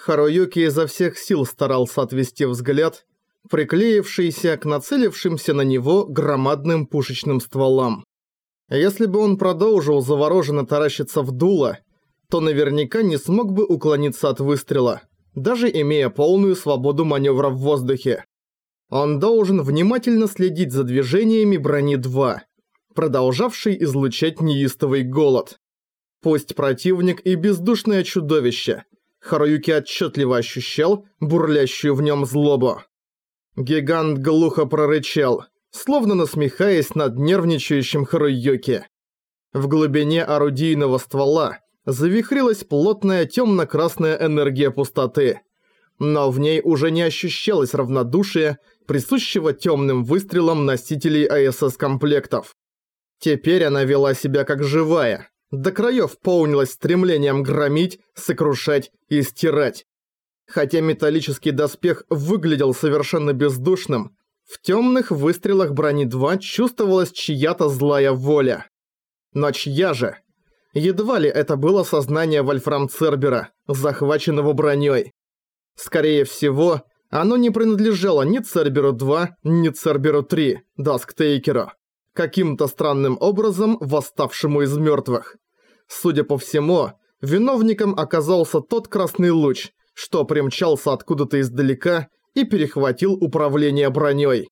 Харуюки изо всех сил старался отвести взгляд, приклеившийся к нацелившимся на него громадным пушечным стволам. Если бы он продолжил завороженно таращиться в дуло, то наверняка не смог бы уклониться от выстрела, даже имея полную свободу маневра в воздухе. Он должен внимательно следить за движениями брони 2, продолжавшей излучать неистовый голод. Пусть противник и бездушное чудовище, Харуюки отчетливо ощущал бурлящую в нем злобу. Гигант глухо прорычал, словно насмехаясь над нервничающим Харуюки. В глубине орудийного ствола завихрилась плотная темно-красная энергия пустоты. Но в ней уже не ощущалось равнодушия, присущего темным выстрелам носителей АСС-комплектов. Теперь она вела себя как живая, до краев полнилась стремлением громить, сокрушать и стирать. Хотя металлический доспех выглядел совершенно бездушным, в темных выстрелах брони 2 чувствовалась чья-то злая воля. Но чья же? Едва ли это было сознание Вольфрам Цербера, захваченного броней. Скорее всего, оно не принадлежало ни Церберу 2, ни Церберу 3, Дасктейкеру, каким-то странным образом восставшему из мертвых. Судя по всему, виновником оказался тот красный луч, что примчался откуда-то издалека и перехватил управление броней.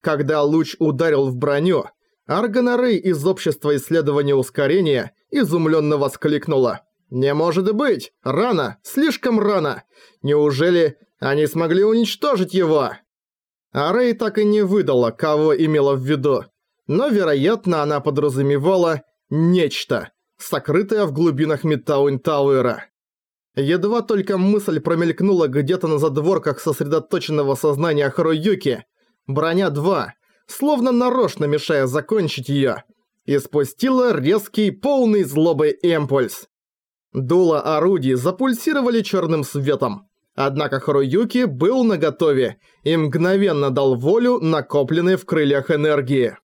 Когда луч ударил в броню, Аргана Рэй из Общества исследования ускорения изумленно воскликнула. «Не может быть! Рано! Слишком рано! Неужели они смогли уничтожить его?» А так и не выдала, кого имела в виду. Но, вероятно, она подразумевала «нечто», сокрытое в глубинах Мидтауэн Тауэра. Едва только мысль промелькнула где-то на задворках сосредоточенного сознания Харуюки, броня 2, словно нарочно мешая закончить её, испустила резкий, полный злобой импульс. Дула орудий запульсировали чёрным светом. Однако Харуюки был наготове и мгновенно дал волю накопленной в крыльях энергии.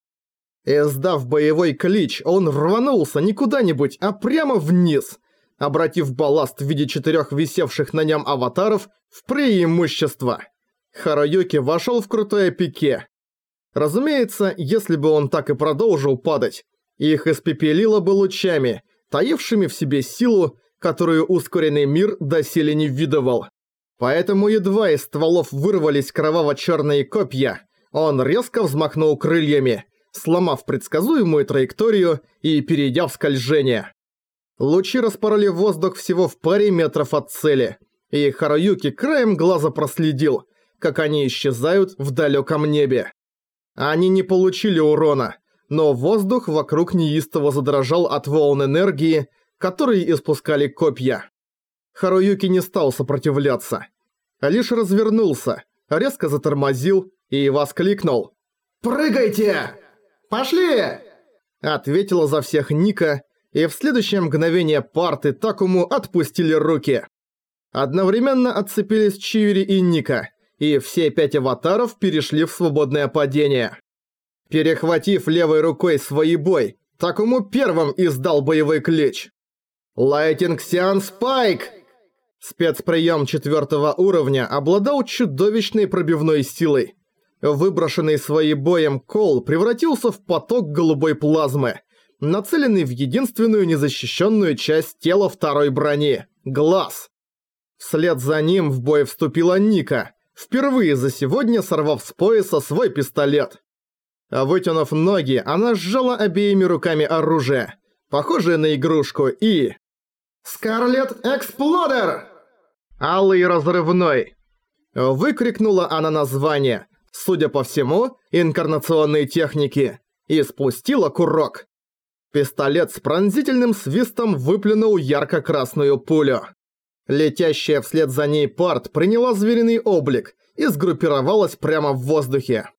Издав боевой клич, он рванулся не куда-нибудь, а прямо вниз, обратив балласт в виде четырех висевших на нем аватаров в преимущество. Харуюки вошел в крутое пике. Разумеется, если бы он так и продолжил падать, их испепелило бы лучами, таившими в себе силу, которую ускоренный мир доселе не видывал. Поэтому едва из стволов вырвались кроваво-черные копья, он резко взмахнул крыльями – сломав предсказуемую траекторию и перейдя в скольжение. Лучи распороли воздух всего в паре метров от цели, и Харуюки краем глаза проследил, как они исчезают в далеком небе. Они не получили урона, но воздух вокруг неистово задрожал от волн энергии, которые испускали копья. Харуюки не стал сопротивляться, а лишь развернулся, резко затормозил и воскликнул «Прыгайте!» «Пошли!» Ответила за всех Ника, и в следующее мгновение парты Такому отпустили руки. Одновременно отцепились Чиури и Ника, и все пять аватаров перешли в свободное падение. Перехватив левой рукой свой бой, Такому первым издал боевой клич. «Лайтинг Сиан Спайк!» Спецприем четвертого уровня обладал чудовищной пробивной силой. Выброшенный своим боем Кол превратился в поток голубой плазмы, нацеленный в единственную незащищенную часть тела второй брони – глаз. Вслед за ним в бой вступила Ника, впервые за сегодня сорвав с пояса свой пистолет. Вытянув ноги, она сжала обеими руками оружие, похожее на игрушку, и... «Скарлет Эксплодер!» «Алый разрывной!» Выкрикнула она название – судя по всему, инкарнационной техники, и спустила курок. Пистолет с пронзительным свистом выплюнул ярко-красную пулю. Летящая вслед за ней парт приняла звериный облик и сгруппировалась прямо в воздухе.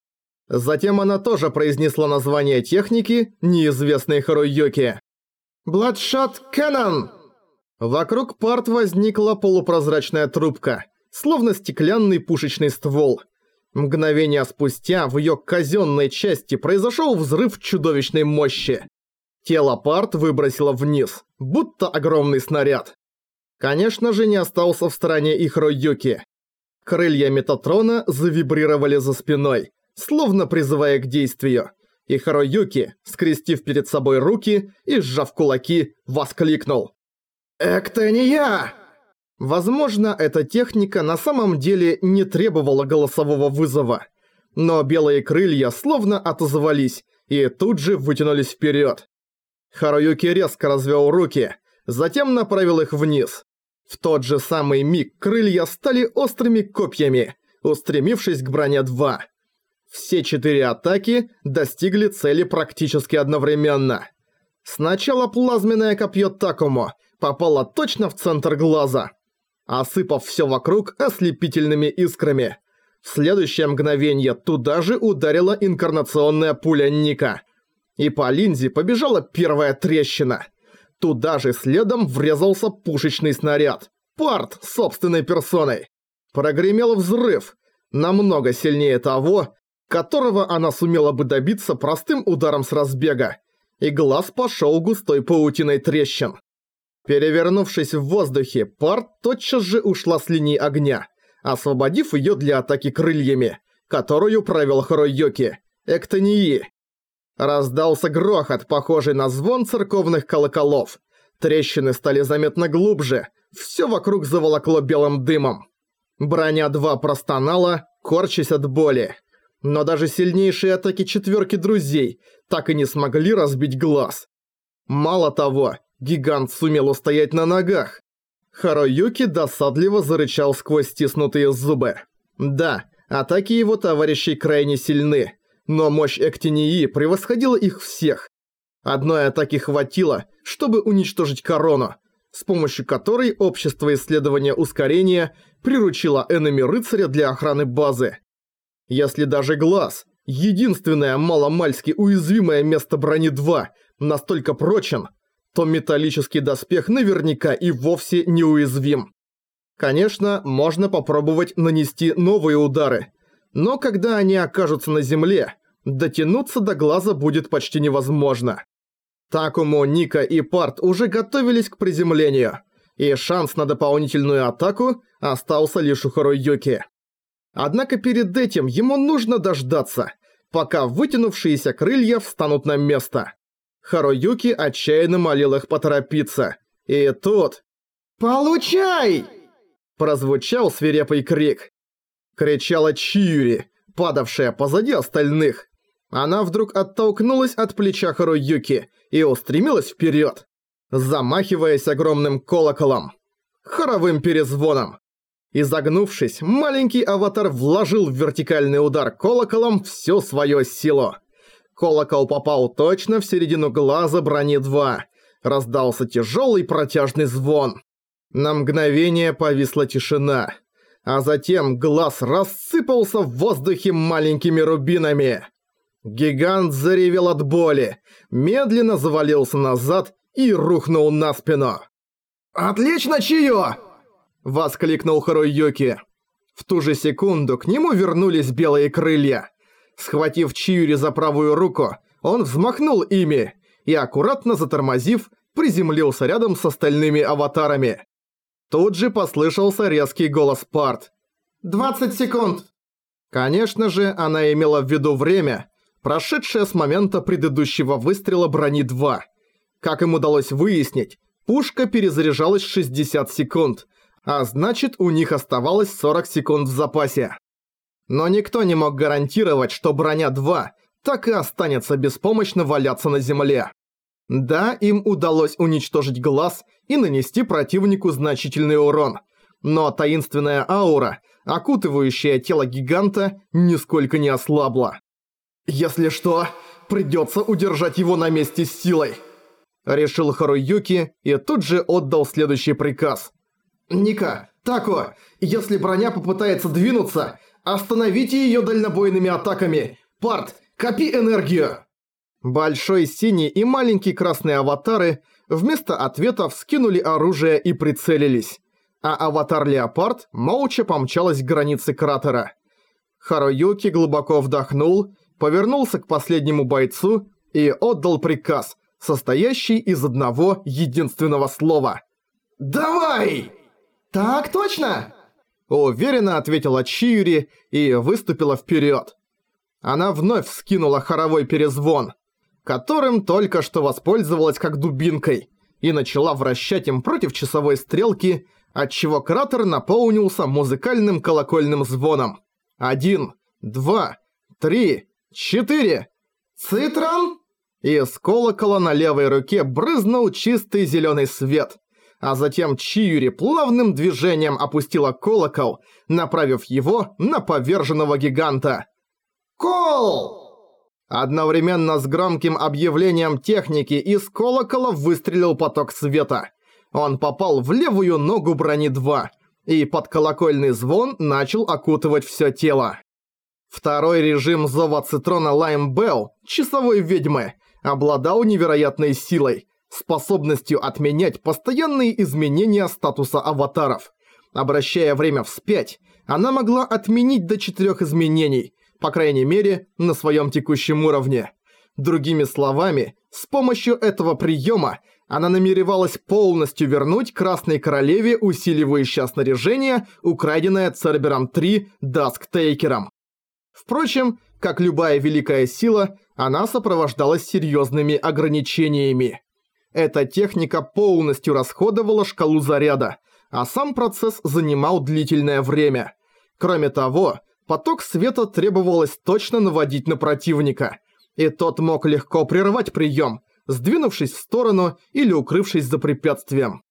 Затем она тоже произнесла название техники, неизвестной Харуюки. «Бладшот Кэннон!» Вокруг парт возникла полупрозрачная трубка, словно стеклянный пушечный ствол – Мгновение спустя в её казённой части произошёл взрыв чудовищной мощи. Тело парт выбросило вниз, будто огромный снаряд. Конечно же, не остался в стороне и Хроюки. Крылья Метатрона завибрировали за спиной, словно призывая к действию. И Харуюки, скрестив перед собой руки и сжав кулаки, воскликнул. «Это не я!» Возможно, эта техника на самом деле не требовала голосового вызова. Но белые крылья словно отозвались и тут же вытянулись вперед. Харуюки резко развел руки, затем направил их вниз. В тот же самый миг крылья стали острыми копьями, устремившись к броне 2. Все четыре атаки достигли цели практически одновременно. Сначала плазменное копье Такумо попало точно в центр глаза, осыпав все вокруг ослепительными искрами. В следующее мгновение туда же ударила инкарнационная пуля Ника. И по линзе побежала первая трещина. Туда же следом врезался пушечный снаряд. Парт собственной персоной. Прогремел взрыв, намного сильнее того, которого она сумела бы добиться простым ударом с разбега. И глаз пошел густой паутиной трещин. Перевернувшись в воздухе, Парт тотчас же ушла с линии огня, освободив ее для атаки крыльями, которую провел Хоройоки, Эктонии. Раздался грохот, похожий на звон церковных колоколов. Трещины стали заметно глубже, все вокруг заволокло белым дымом. Броня 2 простонала, корчась от боли. Но даже сильнейшие атаки четверки друзей так и не смогли разбить глаз. Мало того, гигант сумел устоять на ногах. Харуюки досадливо зарычал сквозь стиснутые зубы. Да, атаки его товарищей крайне сильны, но мощь Эктинии превосходила их всех. Одной атаки хватило, чтобы уничтожить корону, с помощью которой Общество исследования ускорения приручило энеми рыцаря для охраны базы. Если даже глаз, единственное маломальски уязвимое место брони 2, настолько прочен, то металлический доспех наверняка и вовсе неуязвим. Конечно, можно попробовать нанести новые удары, но когда они окажутся на земле, дотянуться до глаза будет почти невозможно. Такому, Ника и Парт уже готовились к приземлению, и шанс на дополнительную атаку остался лишь у Харуюки. Однако перед этим ему нужно дождаться, пока вытянувшиеся крылья встанут на место. Харуюки отчаянно молил их поторопиться. И тут... «Получай!» Прозвучал свирепый крик. Кричала Чиюри, падавшая позади остальных. Она вдруг оттолкнулась от плеча Харуюки и устремилась вперед, замахиваясь огромным колоколом. Хоровым перезвоном. Изогнувшись, маленький аватар вложил в вертикальный удар колоколом всю свою силу. Колокол попал точно в середину глаза брони 2. Раздался тяжелый протяжный звон. На мгновение повисла тишина. А затем глаз рассыпался в воздухе маленькими рубинами. Гигант заревел от боли, медленно завалился назад и рухнул на спину. «Отлично, Чио!» – воскликнул Харуюки. В ту же секунду к нему вернулись белые крылья. Схватив Чиури за правую руку, он взмахнул ими и, аккуратно затормозив, приземлился рядом с остальными аватарами. Тут же послышался резкий голос Парт. «20 секунд!» Конечно же, она имела в виду время, прошедшее с момента предыдущего выстрела брони 2. Как им удалось выяснить, пушка перезаряжалась 60 секунд, а значит у них оставалось 40 секунд в запасе. Но никто не мог гарантировать, что броня 2 так и останется беспомощно валяться на земле. Да, им удалось уничтожить глаз и нанести противнику значительный урон, но таинственная аура, окутывающая тело гиганта, нисколько не ослабла. «Если что, придется удержать его на месте с силой», — решил Харуюки и тут же отдал следующий приказ. «Ника, Тако, если броня попытается двинуться, Остановите её дальнобойными атаками! Парт, копи энергию!» Большой синий и маленький красные аватары вместо ответов скинули оружие и прицелились. А аватар-леопард молча помчалась к границе кратера. Харуюки глубоко вдохнул, повернулся к последнему бойцу и отдал приказ, состоящий из одного единственного слова. «Давай!» «Так точно!» Уверенно ответила Чиури и выступила вперед. Она вновь скинула хоровой перезвон, которым только что воспользовалась как дубинкой, и начала вращать им против часовой стрелки, отчего кратер наполнился музыкальным колокольным звоном. Один, два, три, четыре. «Цитрон?» Из колокола на левой руке брызнул чистый зеленый свет, а затем Чиюри плавным движением опустила колокол, направив его на поверженного гиганта. «Кол!» Одновременно с громким объявлением техники из колокола выстрелил поток света. Он попал в левую ногу брони 2, и под колокольный звон начал окутывать всё тело. Второй режим зова Цитрона Лайм Белл, часовой ведьмы, обладал невероятной силой, способностью отменять постоянные изменения статуса аватаров. Обращая время вспять, она могла отменить до четырех изменений, по крайней мере, на своем текущем уровне. Другими словами, с помощью этого приема она намеревалась полностью вернуть Красной Королеве усиливающее снаряжение, украденное Цербером 3 Дасктейкером. Впрочем, как любая великая сила, она сопровождалась серьезными ограничениями. Эта техника полностью расходовала шкалу заряда, а сам процесс занимал длительное время. Кроме того, поток света требовалось точно наводить на противника, и тот мог легко прервать прием, сдвинувшись в сторону или укрывшись за препятствием.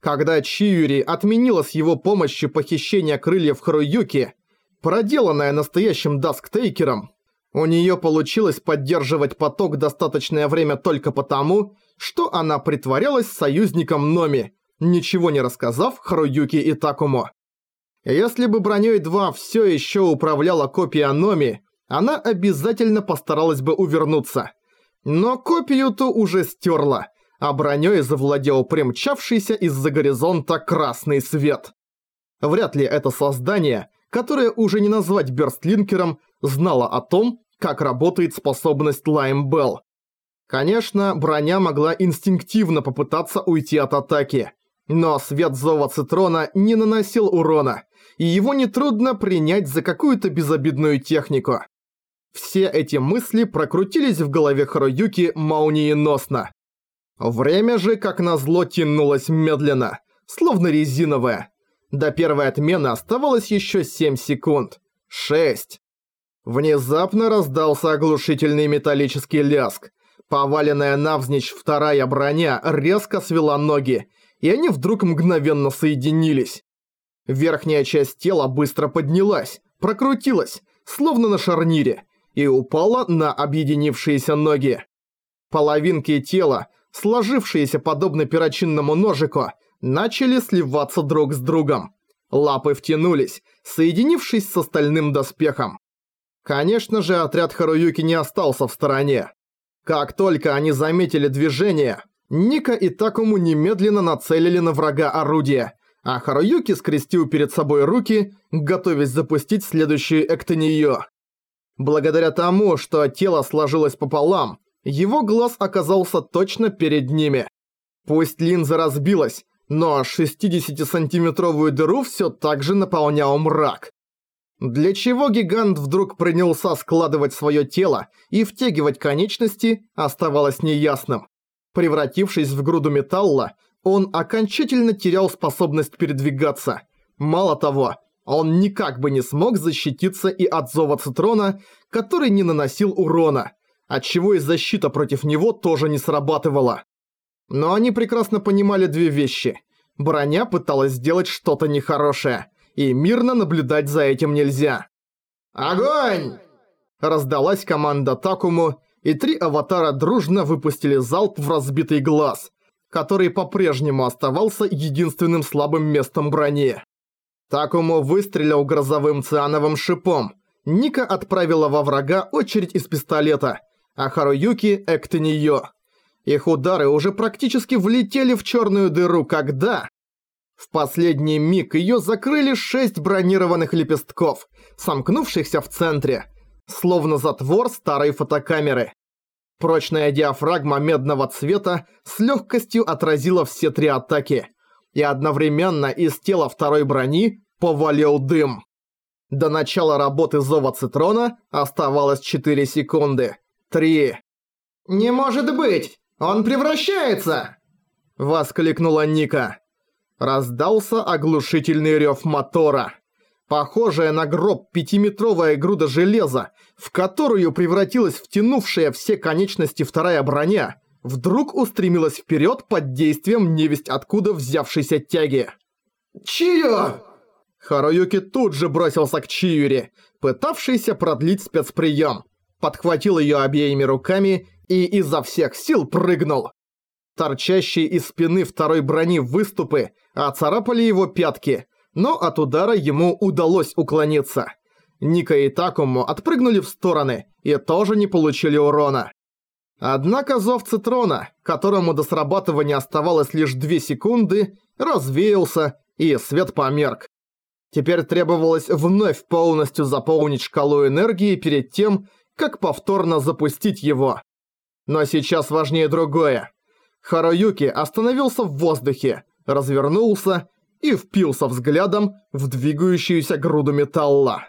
Когда Чиюри отменила с его помощью похищение крыльев Харуюки, проделанное настоящим дасктейкером, у нее получилось поддерживать поток достаточное время только потому, что она притворялась союзником Номи, ничего не рассказав Харуюки и Такому. Если бы броней 2 все еще управляла копия Номи, она обязательно постаралась бы увернуться. Но копию-то уже стерла, а броней завладел примчавшийся из-за горизонта красный свет. Вряд ли это создание, которое уже не назвать Бёрстлинкером, знало о том, как работает способность Лайм Белл. Конечно, броня могла инстинктивно попытаться уйти от атаки, но свет зова Цитрона не наносил урона, и его нетрудно принять за какую-то безобидную технику. Все эти мысли прокрутились в голове Харуюки молниеносно. Время же, как назло, тянулось медленно, словно резиновое. До первой отмены оставалось еще 7 секунд. 6. Внезапно раздался оглушительный металлический ляск. Поваленная навзничь вторая броня резко свела ноги, и они вдруг мгновенно соединились. Верхняя часть тела быстро поднялась, прокрутилась, словно на шарнире, и упала на объединившиеся ноги. Половинки тела, сложившиеся подобно перочинному ножику, начали сливаться друг с другом. Лапы втянулись, соединившись с остальным доспехом. Конечно же, отряд Харуюки не остался в стороне. Как только они заметили движение, Ника и Такому немедленно нацелили на врага орудие, а Харуюки скрестил перед собой руки, готовясь запустить следующую Эктонию. Благодаря тому, что тело сложилось пополам, его глаз оказался точно перед ними. Пусть линза разбилась, но 60-сантиметровую дыру все так же наполнял мрак. Для чего гигант вдруг принялся складывать свое тело и втягивать конечности, оставалось неясным. Превратившись в груду металла, он окончательно терял способность передвигаться. Мало того, он никак бы не смог защититься и от зова Цитрона, который не наносил урона, отчего и защита против него тоже не срабатывала. Но они прекрасно понимали две вещи. Броня пыталась сделать что-то нехорошее, и мирно наблюдать за этим нельзя. «Огонь!» Раздалась команда Такому, и три аватара дружно выпустили залп в разбитый глаз, который по-прежнему оставался единственным слабым местом брони. Такому выстрелил грозовым циановым шипом. Ника отправила во врага очередь из пистолета, а Харуюки – Эктению. Их удары уже практически влетели в черную дыру, когда... В последний миг ее закрыли шесть бронированных лепестков, сомкнувшихся в центре, словно затвор старой фотокамеры. Прочная диафрагма медного цвета с легкостью отразила все три атаки. и одновременно из тела второй брони повалил дым. До начала работы зова Цитрона оставалось 4 секунды. 3. «Не может быть! Он превращается!» Воскликнула Ника. Раздался оглушительный рев мотора. Похожая на гроб пятиметровая груда железа, в которую превратилась втянувшая все конечности вторая броня, вдруг устремилась вперед под действием невесть откуда взявшейся тяги. «Чио!» Харуюки тут же бросился к Чиюри, пытавшийся продлить спецприем, подхватил ее обеими руками и изо всех сил прыгнул. Торчащие из спины второй брони выступы оцарапали его пятки, но от удара ему удалось уклониться. Ника и Такому отпрыгнули в стороны и тоже не получили урона. Однако зов Цитрона, которому до срабатывания оставалось лишь 2 секунды, развеялся и свет померк. Теперь требовалось вновь полностью заполнить шкалу энергии перед тем, как повторно запустить его. Но сейчас важнее другое. Харуюки остановился в воздухе, развернулся и впился взглядом в двигающуюся груду металла.